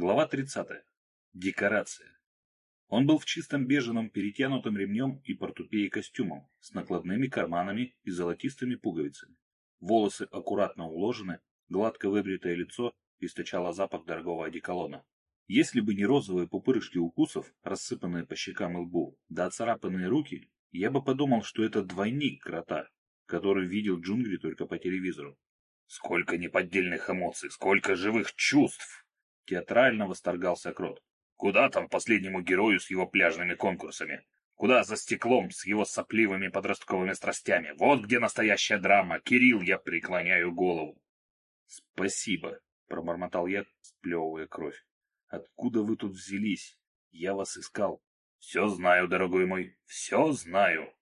Глава 30. Декорация. Он был в чистом беженом перетянутом ремнем и портупее костюмом, с накладными карманами и золотистыми пуговицами. Волосы аккуратно уложены, гладко выбритое лицо источало запах дорогого одеколона. Если бы не розовые пупырышки укусов, рассыпанные по щекам и лбу, да оцарапанные руки, я бы подумал, что это двойник крота, который видел джунгли только по телевизору. Сколько неподдельных эмоций, сколько живых чувств! Театрально восторгался Крот. Куда там последнему герою с его пляжными конкурсами? Куда за стеклом с его сопливыми подростковыми страстями? Вот где настоящая драма. Кирилл, я преклоняю голову. Спасибо, пробормотал я, сплевывая кровь. Откуда вы тут взялись? Я вас искал. Все знаю, дорогой мой, все знаю.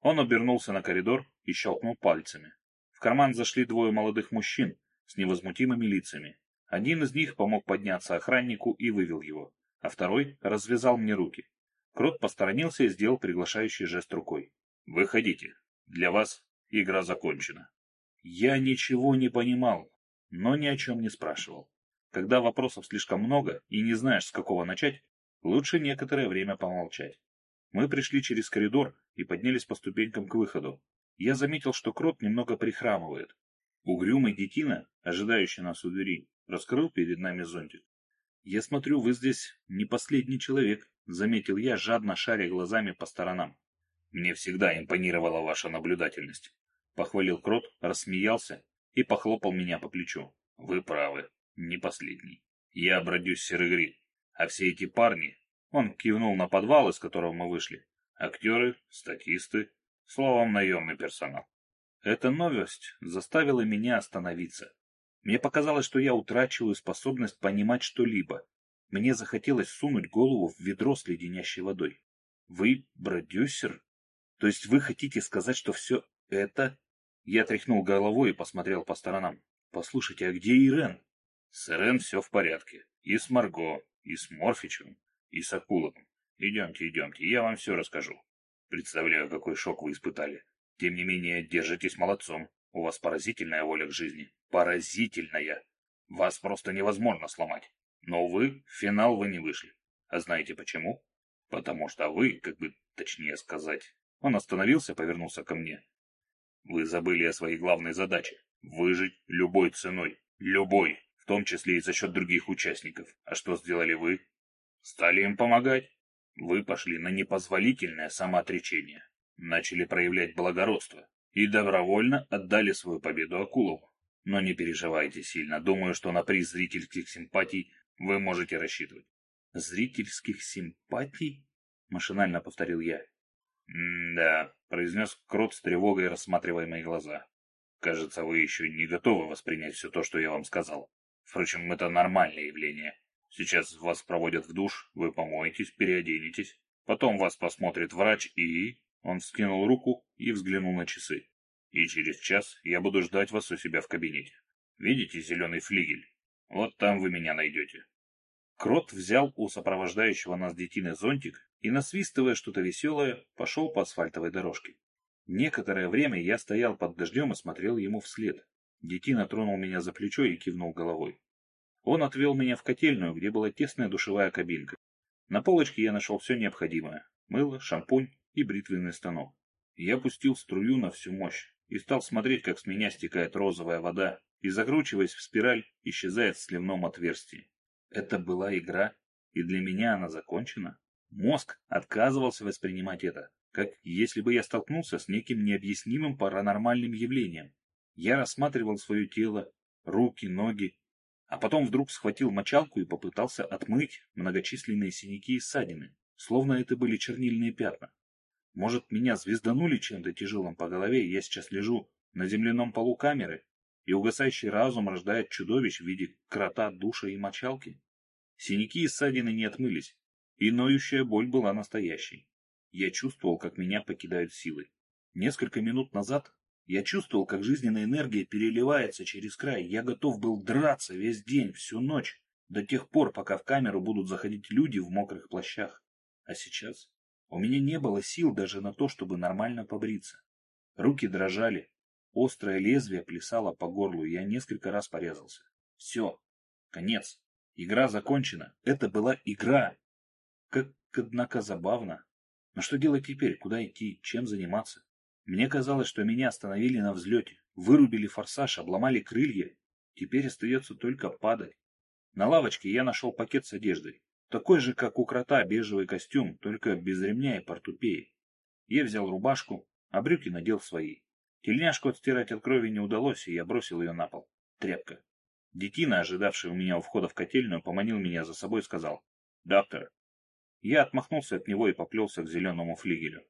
Он обернулся на коридор и щелкнул пальцами. В карман зашли двое молодых мужчин с невозмутимыми лицами. Один из них помог подняться охраннику и вывел его а второй развязал мне руки. Крот посторонился и сделал приглашающий жест рукой. «Выходите. Для вас игра закончена». Я ничего не понимал, но ни о чем не спрашивал. Когда вопросов слишком много и не знаешь, с какого начать, лучше некоторое время помолчать. Мы пришли через коридор и поднялись по ступенькам к выходу. Я заметил, что Крот немного прихрамывает. Угрюмый детина, ожидающий нас у двери, раскрыл перед нами зонтик. «Я смотрю, вы здесь не последний человек», — заметил я, жадно шаря глазами по сторонам. «Мне всегда импонировала ваша наблюдательность», — похвалил Крот, рассмеялся и похлопал меня по плечу. «Вы правы, не последний. Я обродюсь Серыгри, а все эти парни...» Он кивнул на подвал, из которого мы вышли. Актеры, статисты, словом, наемный персонал. Эта новость заставила меня остановиться. Мне показалось, что я утрачиваю способность понимать что-либо. Мне захотелось сунуть голову в ведро с леденящей водой. Вы продюсер? То есть вы хотите сказать, что все это... Я тряхнул головой и посмотрел по сторонам. Послушайте, а где Ирен? С Ирен все в порядке. И с Марго, и с Морфичем, и с Акуловым. Идемте, идемте, я вам все расскажу. Представляю, какой шок вы испытали. Тем не менее, держитесь молодцом. У вас поразительная воля к жизни. Поразительная. Вас просто невозможно сломать. Но, вы в финал вы не вышли. А знаете почему? Потому что вы, как бы точнее сказать... Он остановился, повернулся ко мне. Вы забыли о своей главной задаче. Выжить любой ценой. Любой. В том числе и за счет других участников. А что сделали вы? Стали им помогать. Вы пошли на непозволительное самоотречение. Начали проявлять благородство и добровольно отдали свою победу Акулову. Но не переживайте сильно, думаю, что на приз зрительских симпатий вы можете рассчитывать. Зрительских симпатий? Машинально повторил я. «Да», — произнес Крот с тревогой, рассматривая мои глаза. «Кажется, вы еще не готовы воспринять все то, что я вам сказал. Впрочем, это нормальное явление. Сейчас вас проводят в душ, вы помоетесь, переоденетесь. Потом вас посмотрит врач и... Он вскинул руку и взглянул на часы. «И через час я буду ждать вас у себя в кабинете. Видите зеленый флигель? Вот там вы меня найдете». Крот взял у сопровождающего нас детины зонтик и, насвистывая что-то веселое, пошел по асфальтовой дорожке. Некоторое время я стоял под дождем и смотрел ему вслед. Детина тронул меня за плечо и кивнул головой. Он отвел меня в котельную, где была тесная душевая кабинка. На полочке я нашел все необходимое. Мыло, шампунь, и бритвенный станок. Я пустил струю на всю мощь и стал смотреть, как с меня стекает розовая вода и, закручиваясь в спираль, исчезает в сливном отверстии. Это была игра, и для меня она закончена. Мозг отказывался воспринимать это, как если бы я столкнулся с неким необъяснимым паранормальным явлением. Я рассматривал свое тело, руки, ноги, а потом вдруг схватил мочалку и попытался отмыть многочисленные синяки и ссадины, словно это были чернильные пятна. Может, меня звезданули чем-то тяжелым по голове, и я сейчас лежу на земляном полу камеры, и угасающий разум рождает чудовищ в виде крота, душа и мочалки? Синяки и ссадины не отмылись, и ноющая боль была настоящей. Я чувствовал, как меня покидают силы. Несколько минут назад я чувствовал, как жизненная энергия переливается через край. Я готов был драться весь день, всю ночь, до тех пор, пока в камеру будут заходить люди в мокрых плащах. А сейчас у меня не было сил даже на то, чтобы нормально побриться. Руки дрожали, острое лезвие плясало по горлу, и я несколько раз порезался. Все, конец. Игра закончена. Это была игра. Как, однако, забавно. Но что делать теперь? Куда идти? Чем заниматься? Мне казалось, что меня остановили на взлете, вырубили форсаж, обломали крылья. Теперь остается только падать. На лавочке я нашел пакет с одеждой. Такой же, как у крота, бежевый костюм, только без ремня и портупеи. Я взял рубашку, а брюки надел свои. Тельняшку отстирать от крови не удалось, и я бросил ее на пол. Тряпка. Детина, ожидавший у меня у входа в котельную, поманил меня за собой и сказал «Доктор». Я отмахнулся от него и поплелся к зеленому флигелю.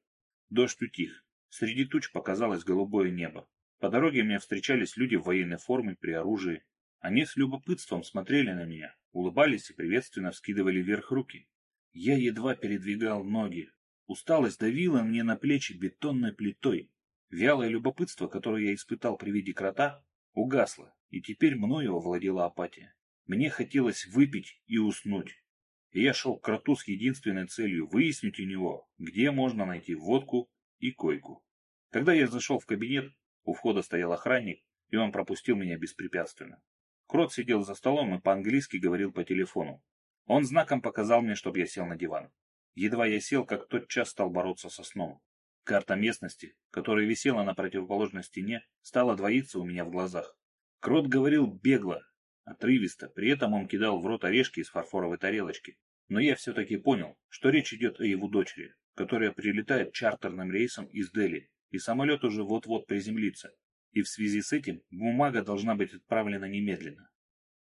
Дождь утих. Среди туч показалось голубое небо. По дороге мне встречались люди в военной форме при оружии. Они с любопытством смотрели на меня, улыбались и приветственно вскидывали вверх руки. Я едва передвигал ноги. Усталость давила мне на плечи бетонной плитой. Вялое любопытство, которое я испытал при виде крота, угасло, и теперь мною овладела апатия. Мне хотелось выпить и уснуть. Я шел к кроту с единственной целью выяснить у него, где можно найти водку и койку. Когда я зашел в кабинет, у входа стоял охранник, и он пропустил меня беспрепятственно. Крот сидел за столом и по-английски говорил по телефону. Он знаком показал мне, чтобы я сел на диван. Едва я сел, как тот час стал бороться со сном. Карта местности, которая висела на противоположной стене, стала двоиться у меня в глазах. Крот говорил бегло, отрывисто, при этом он кидал в рот орешки из фарфоровой тарелочки. Но я все-таки понял, что речь идет о его дочери, которая прилетает чартерным рейсом из Дели, и самолет уже вот-вот приземлится. И в связи с этим бумага должна быть отправлена немедленно.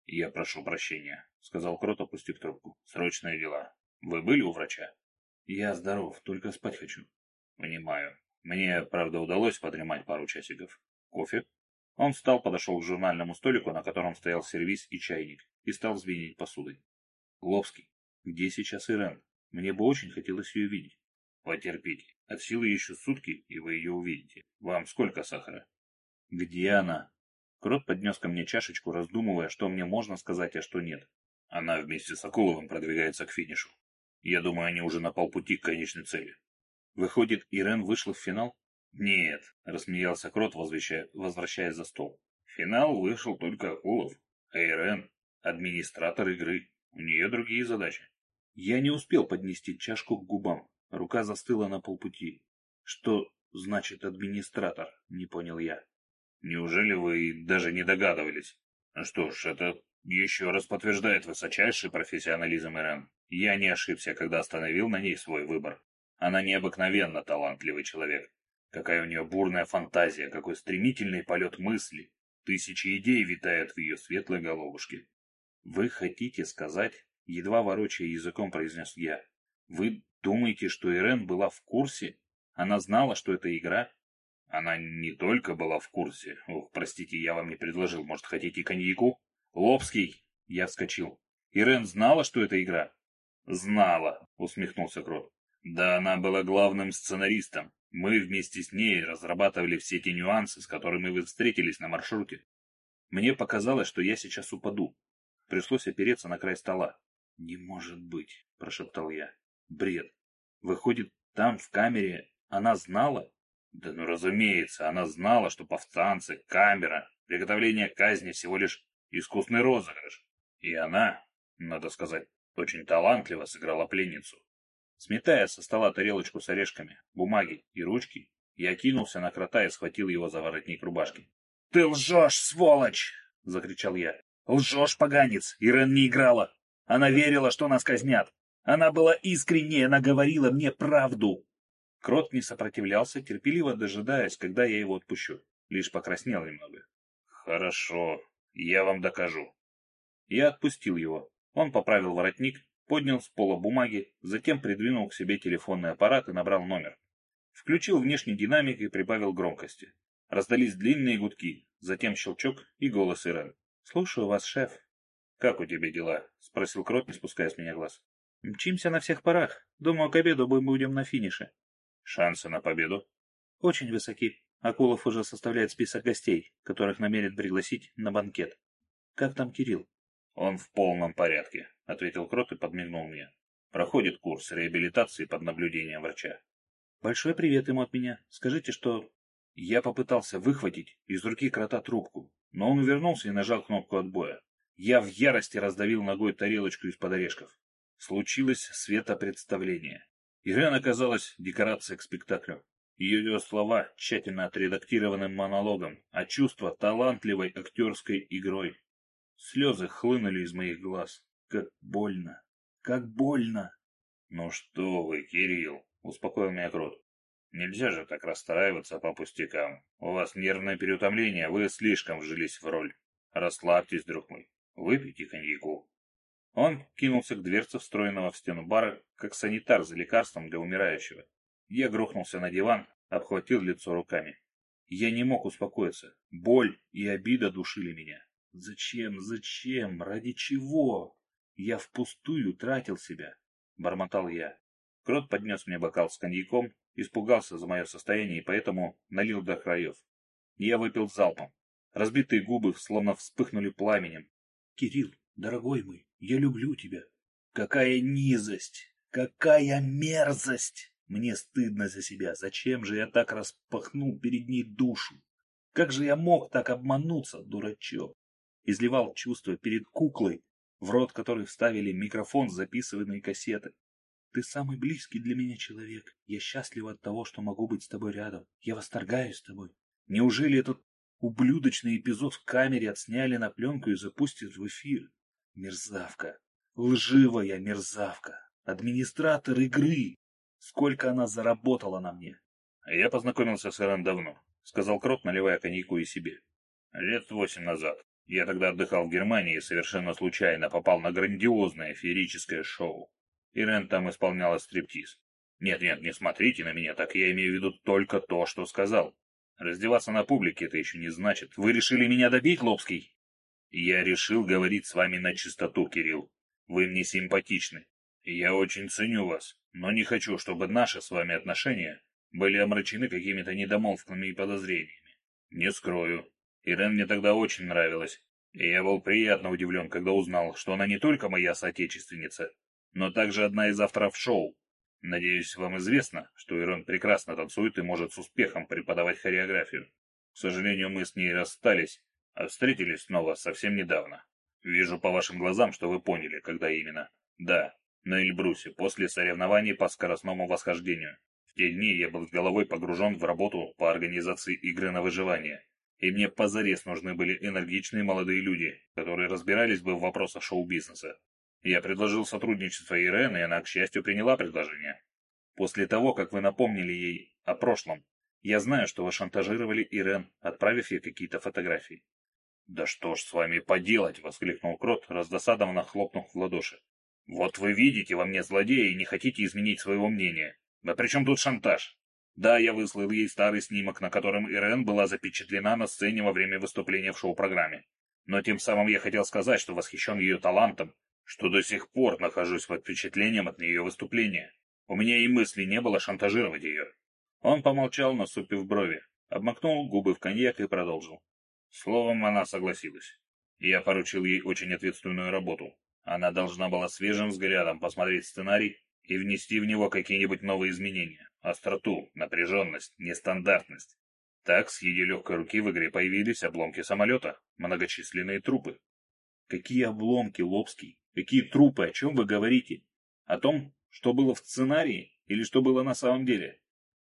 «Я прошу прощения», — сказал Крот, опустив трубку. «Срочные дела. Вы были у врача?» «Я здоров, только спать хочу». «Понимаю. Мне, правда, удалось подремать пару часиков. Кофе?» Он встал, подошел к журнальному столику, на котором стоял сервиз и чайник, и стал звенить посудой. «Лобский, где сейчас Ирен? Мне бы очень хотелось ее видеть». «Потерпите. От силы еще сутки, и вы ее увидите. Вам сколько сахара?» «Где она?» Крот поднес ко мне чашечку, раздумывая, что мне можно сказать, а что нет. Она вместе с Акуловым продвигается к финишу. Я думаю, они уже на полпути к конечной цели. Выходит, Ирен вышла в финал? Нет, рассмеялся Крот, возвращаясь за стол. В финал вышел только Акулов, а Ирен — администратор игры. У нее другие задачи. Я не успел поднести чашку к губам. Рука застыла на полпути. Что значит администратор? Не понял я. Неужели вы даже не догадывались? Что ж, это еще раз подтверждает высочайший профессионализм Ирен. Я не ошибся, когда остановил на ней свой выбор. Она необыкновенно талантливый человек. Какая у нее бурная фантазия, какой стремительный полет мысли. Тысячи идей витают в ее светлой головушке. Вы хотите сказать, едва ворочая языком произнес я, вы думаете, что Ирен была в курсе? Она знала, что это игра? Она не только была в курсе. Ох, простите, я вам не предложил. Может, хотите коньяку? Лобский! Я вскочил. Ирен знала, что это игра? Знала, усмехнулся Крот. Да она была главным сценаристом. Мы вместе с ней разрабатывали все те нюансы, с которыми вы встретились на маршруте. Мне показалось, что я сейчас упаду. Пришлось опереться на край стола. «Не может быть», — прошептал я. «Бред. Выходит, там, в камере, она знала?» «Да ну, разумеется, она знала, что повстанцы, камера, приготовление казни всего лишь искусный розыгрыш. И она, надо сказать, очень талантливо сыграла пленницу. Сметая со стола тарелочку с орешками, бумаги и ручки, я кинулся на крота и схватил его за воротник рубашки. — Ты лжешь, сволочь! — закричал я. — Лжешь, поганец! Ирен не играла! Она верила, что нас казнят! Она была искренней, она говорила мне правду! Крот не сопротивлялся, терпеливо дожидаясь, когда я его отпущу. Лишь покраснел немного. — Хорошо, я вам докажу. Я отпустил его. Он поправил воротник, поднял с пола бумаги, затем придвинул к себе телефонный аппарат и набрал номер. Включил внешний динамик и прибавил громкости. Раздались длинные гудки, затем щелчок и голос Ирен. «Слушаю вас, шеф». «Как у тебя дела?» — спросил Крот, не спуская с меня глаз. «Мчимся на всех парах. Думаю, к обеду мы будем на финише». «Шансы на победу?» «Очень высоки. Акулов уже составляет список гостей, которых намерен пригласить на банкет. Как там Кирилл?» «Он в полном порядке», — ответил Крот и подмигнул мне. «Проходит курс реабилитации под наблюдением врача». «Большой привет ему от меня. Скажите, что...» Я попытался выхватить из руки Крота трубку, но он увернулся и нажал кнопку отбоя. Я в ярости раздавил ногой тарелочку из-под орешков. Случилось светопредставление. Ирен оказалась декорацией к спектаклю. Ее слова тщательно отредактированным монологом, а чувства талантливой актерской игрой. Слезы хлынули из моих глаз. Как больно! Как больно! — Ну что вы, Кирилл, — успокоил меня Крот. — Нельзя же так расстраиваться по пустякам. У вас нервное переутомление, вы слишком вжились в роль. Расслабьтесь, друг мой. Выпейте коньяку. Он кинулся к дверце встроенного в стену бара, как санитар за лекарством для умирающего. Я грохнулся на диван, обхватил лицо руками. Я не мог успокоиться. Боль и обида душили меня. Зачем, зачем, ради чего? Я впустую тратил себя, бормотал я. Крот поднес мне бокал с коньяком, испугался за мое состояние и поэтому налил до краев. Я выпил залпом. Разбитые губы словно вспыхнули пламенем. Кирилл, дорогой мой, я люблю тебя. Какая низость! Какая мерзость! Мне стыдно за себя. Зачем же я так распахнул перед ней душу? Как же я мог так обмануться, дурачок? Изливал чувства перед куклой, в рот которой вставили микрофон с записываемой кассеты. Ты самый близкий для меня человек. Я счастлива от того, что могу быть с тобой рядом. Я восторгаюсь тобой. Неужели этот ублюдочный эпизод в камере отсняли на пленку и запустят в эфир? Мерзавка. Лживая мерзавка. Администратор игры. Сколько она заработала на мне. Я познакомился с Ирен давно, сказал Крот, наливая коньяку и себе. Лет восемь назад. Я тогда отдыхал в Германии и совершенно случайно попал на грандиозное феерическое шоу. Ирен там исполняла стриптиз. Нет-нет, не смотрите на меня так, я имею в виду только то, что сказал. Раздеваться на публике это еще не значит. Вы решили меня добить, Лобский? Я решил говорить с вами на чистоту, Кирилл. Вы мне симпатичны. Я очень ценю вас, но не хочу, чтобы наши с вами отношения были омрачены какими-то недомолвками и подозрениями. Не скрою, Ирен мне тогда очень нравилась, и я был приятно удивлен, когда узнал, что она не только моя соотечественница, но также одна из авторов шоу. Надеюсь, вам известно, что Ирен прекрасно танцует и может с успехом преподавать хореографию. К сожалению, мы с ней расстались, встретились снова совсем недавно. Вижу по вашим глазам, что вы поняли, когда именно. Да, на Эльбрусе, после соревнований по скоростному восхождению. В те дни я был головой погружен в работу по организации игры на выживание и мне позарез нужны были энергичные молодые люди, которые разбирались бы в вопросах шоу-бизнеса. Я предложил сотрудничество Ирен, и она, к счастью, приняла предложение. После того, как вы напомнили ей о прошлом, я знаю, что вы шантажировали Ирен, отправив ей какие-то фотографии. «Да что ж с вами поделать!» — воскликнул Крот, раздосадованно хлопнув в ладоши. «Вот вы видите во мне злодея и не хотите изменить своего мнения. Да при чем тут шантаж? Да, я выслал ей старый снимок, на котором Ирен была запечатлена на сцене во время выступления в шоу-программе. Но тем самым я хотел сказать, что восхищен ее талантом, что до сих пор нахожусь под впечатлением от ее выступления. У меня и мысли не было шантажировать ее. Он помолчал, насупив брови, обмакнул губы в коньяк и продолжил. Словом, она согласилась. Я поручил ей очень ответственную работу. Она должна была свежим взглядом посмотреть сценарий и внести в него какие-нибудь новые изменения. Остроту, напряженность, нестандартность. Так с ее легкой руки в игре появились обломки самолета, многочисленные трупы. Какие обломки, Лобский? Какие трупы? О чем вы говорите? О том, что было в сценарии или что было на самом деле?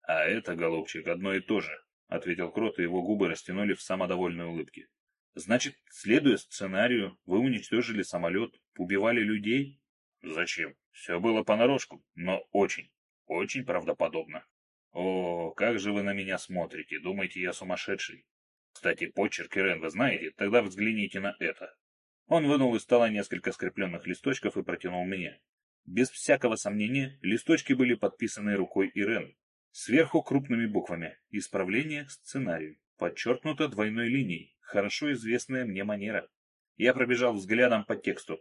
А это, голубчик, одно и то же, ответил Крот, и его губы растянули в самодовольной улыбке. Значит, следуя сценарию, вы уничтожили самолет, убивали людей? Зачем? Все было понарошку, но очень, очень правдоподобно. О, как же вы на меня смотрите, думаете, я сумасшедший? Кстати, почерк Ирен вы знаете, тогда взгляните на это. Он вынул из стола несколько скрепленных листочков и протянул мне. Без всякого сомнения, листочки были подписаны рукой Ирен. Сверху крупными буквами «Исправление сценарию». Подчеркнуто двойной линией. Хорошо известная мне манера. Я пробежал взглядом по тексту.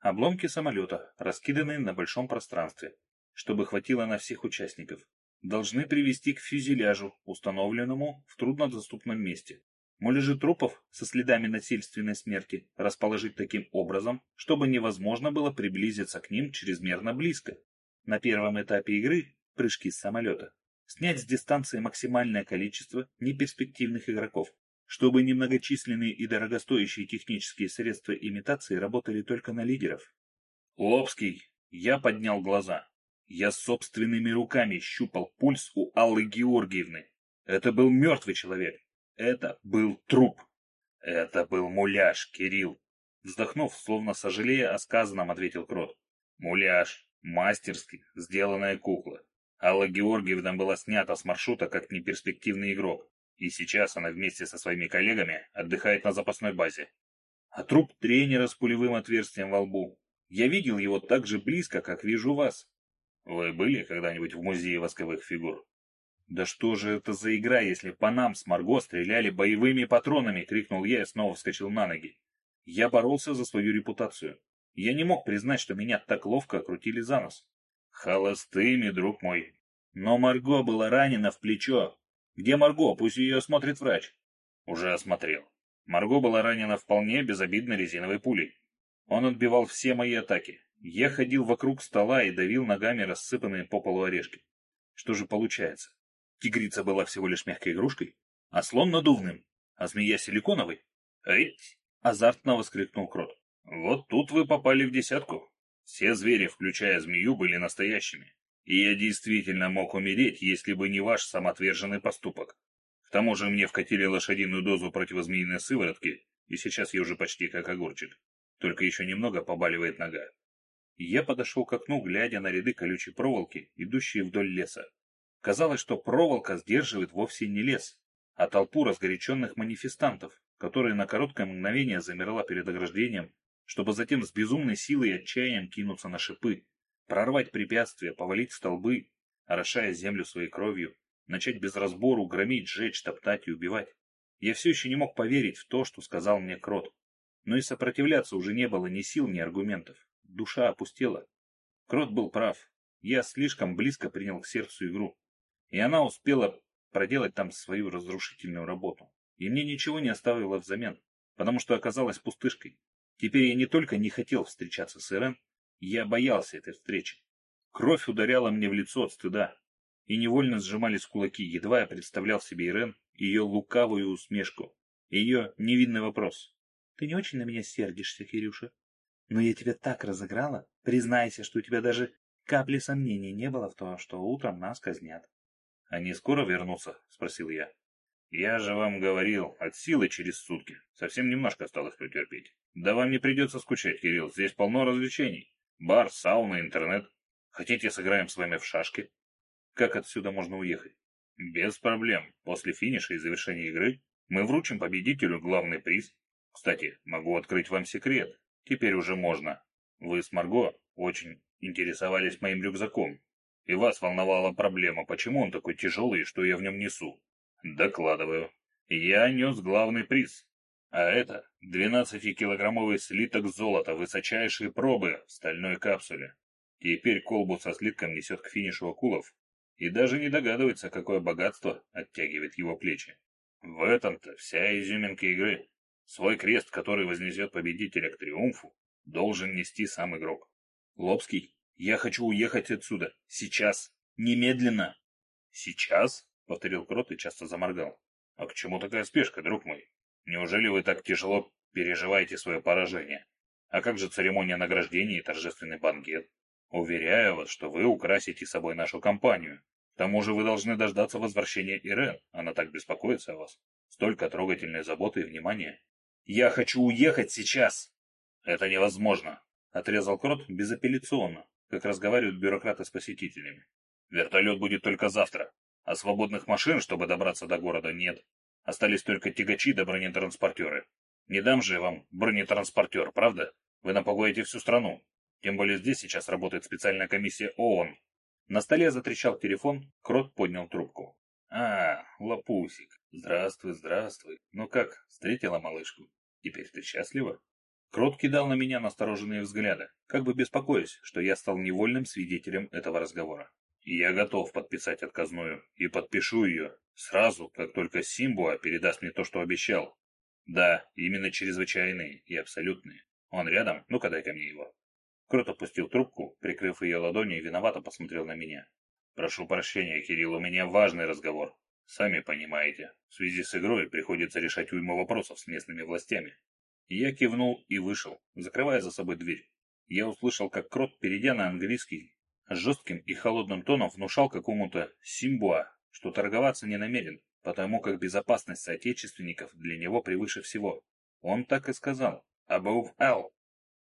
Обломки самолета, раскиданные на большом пространстве, чтобы хватило на всех участников, должны привести к фюзеляжу, установленному в труднодоступном месте. Муляжи трупов со следами насильственной смерти расположить таким образом, чтобы невозможно было приблизиться к ним чрезмерно близко. На первом этапе игры – прыжки с самолета. Снять с дистанции максимальное количество неперспективных игроков, чтобы немногочисленные и дорогостоящие технические средства имитации работали только на лидеров. Лобский, я поднял глаза. Я собственными руками щупал пульс у Аллы Георгиевны. Это был мертвый человек. Это был труп. Это был муляж, Кирилл. Вздохнув, словно сожалея о сказанном, ответил Крот. Муляж. Мастерски сделанная кукла. Алла Георгиевна была снята с маршрута как неперспективный игрок. И сейчас она вместе со своими коллегами отдыхает на запасной базе. А труп тренера с пулевым отверстием во лбу. Я видел его так же близко, как вижу вас. Вы были когда-нибудь в музее восковых фигур? Да что же это за игра, если по нам с Марго стреляли боевыми патронами, крикнул я и снова вскочил на ноги. Я боролся за свою репутацию. Я не мог признать, что меня так ловко окрутили за нос. Холостыми, друг мой. Но Марго была ранена в плечо, где Марго? Пусть ее осмотрит врач. Уже осмотрел. Марго была ранена вполне безобидной резиновой пулей. Он отбивал все мои атаки. Я ходил вокруг стола и давил ногами рассыпанные по полу орешки. Что же получается? Тигрица была всего лишь мягкой игрушкой, а слон надувным, а змея силиконовой? Эть! Азартно воскликнул Крот. Вот тут вы попали в десятку. Все звери, включая змею, были настоящими. И я действительно мог умереть, если бы не ваш самоотверженный поступок. К тому же мне вкатили лошадиную дозу противозмеиной сыворотки, и сейчас я уже почти как огурчик. Только еще немного побаливает нога. Я подошел к окну, глядя на ряды колючей проволоки, идущие вдоль леса. Казалось, что проволока сдерживает вовсе не лес, а толпу разгоряченных манифестантов, которая на короткое мгновение замерла перед ограждением, чтобы затем с безумной силой и отчаянием кинуться на шипы, прорвать препятствия, повалить столбы, орошая землю своей кровью, начать без разбору громить, сжечь, топтать и убивать. Я все еще не мог поверить в то, что сказал мне Крот. Но и сопротивляться уже не было ни сил, ни аргументов. Душа опустела. Крот был прав. Я слишком близко принял к сердцу игру. И она успела проделать там свою разрушительную работу. И мне ничего не оставило взамен, потому что оказалась пустышкой. Теперь я не только не хотел встречаться с Ирен, я боялся этой встречи. Кровь ударяла мне в лицо от стыда, и невольно сжимались кулаки, едва я представлял себе Ирен, ее лукавую усмешку, ее невинный вопрос. — Ты не очень на меня сердишься, Кирюша? Но я тебя так разыграла, признайся, что у тебя даже капли сомнений не было в том, что утром нас казнят. — Они скоро вернутся? — спросил я. — Я же вам говорил, от силы через сутки. Совсем немножко осталось претерпеть. Да вам не придется скучать, Кирилл, здесь полно развлечений. Бар, сауна, интернет. Хотите, сыграем с вами в шашки? Как отсюда можно уехать? Без проблем. После финиша и завершения игры мы вручим победителю главный приз. Кстати, могу открыть вам секрет. Теперь уже можно. Вы с Марго очень интересовались моим рюкзаком. И вас волновала проблема, почему он такой тяжелый и что я в нем несу. Докладываю. Я нес главный приз. А это 12-килограммовый слиток золота высочайшей пробы в стальной капсуле. Теперь колбу со слитком несет к финишу Акулов и даже не догадывается, какое богатство оттягивает его плечи. В этом-то вся изюминка игры. Свой крест, который вознесет победителя к триумфу, должен нести сам игрок. Лобский, я хочу уехать отсюда. Сейчас. Немедленно. Сейчас? Повторил Крот и часто заморгал. А к чему такая спешка, друг мой? Неужели вы так тяжело переживаете свое поражение? А как же церемония награждения и торжественный банкет? Уверяю вас, что вы украсите собой нашу компанию. К тому же вы должны дождаться возвращения Ирен. Она так беспокоится о вас. Столько трогательной заботы и внимания. Я хочу уехать сейчас. Это невозможно. Отрезал Крот безапелляционно, как разговаривают бюрократы с посетителями. Вертолет будет только завтра, а свободных машин, чтобы добраться до города, нет. Остались только тягачи да бронетранспортеры. Не дам же вам бронетранспортер, правда? Вы напугаете всю страну. Тем более здесь сейчас работает специальная комиссия ООН. На столе затрещал телефон, Крот поднял трубку. А, Лапусик, здравствуй, здравствуй. Ну как, встретила малышку? Теперь ты счастлива? Крот кидал на меня настороженные взгляды, как бы беспокоясь, что я стал невольным свидетелем этого разговора. Я готов подписать отказную и подпишу ее сразу, как только Симбуа передаст мне то, что обещал. Да, именно чрезвычайные и абсолютные. Он рядом? Ну-ка дай ко мне его. Крот опустил трубку, прикрыв ее ладонью и виновато посмотрел на меня. Прошу прощения, Кирилл, у меня важный разговор. Сами понимаете, в связи с игрой приходится решать уйму вопросов с местными властями. Я кивнул и вышел, закрывая за собой дверь. Я услышал, как Крот, перейдя на английский, жестким и холодным тоном внушал какому-то Симбуа, что торговаться не намерен, потому как безопасность соотечественников для него превыше всего. Он так и сказал. Above all.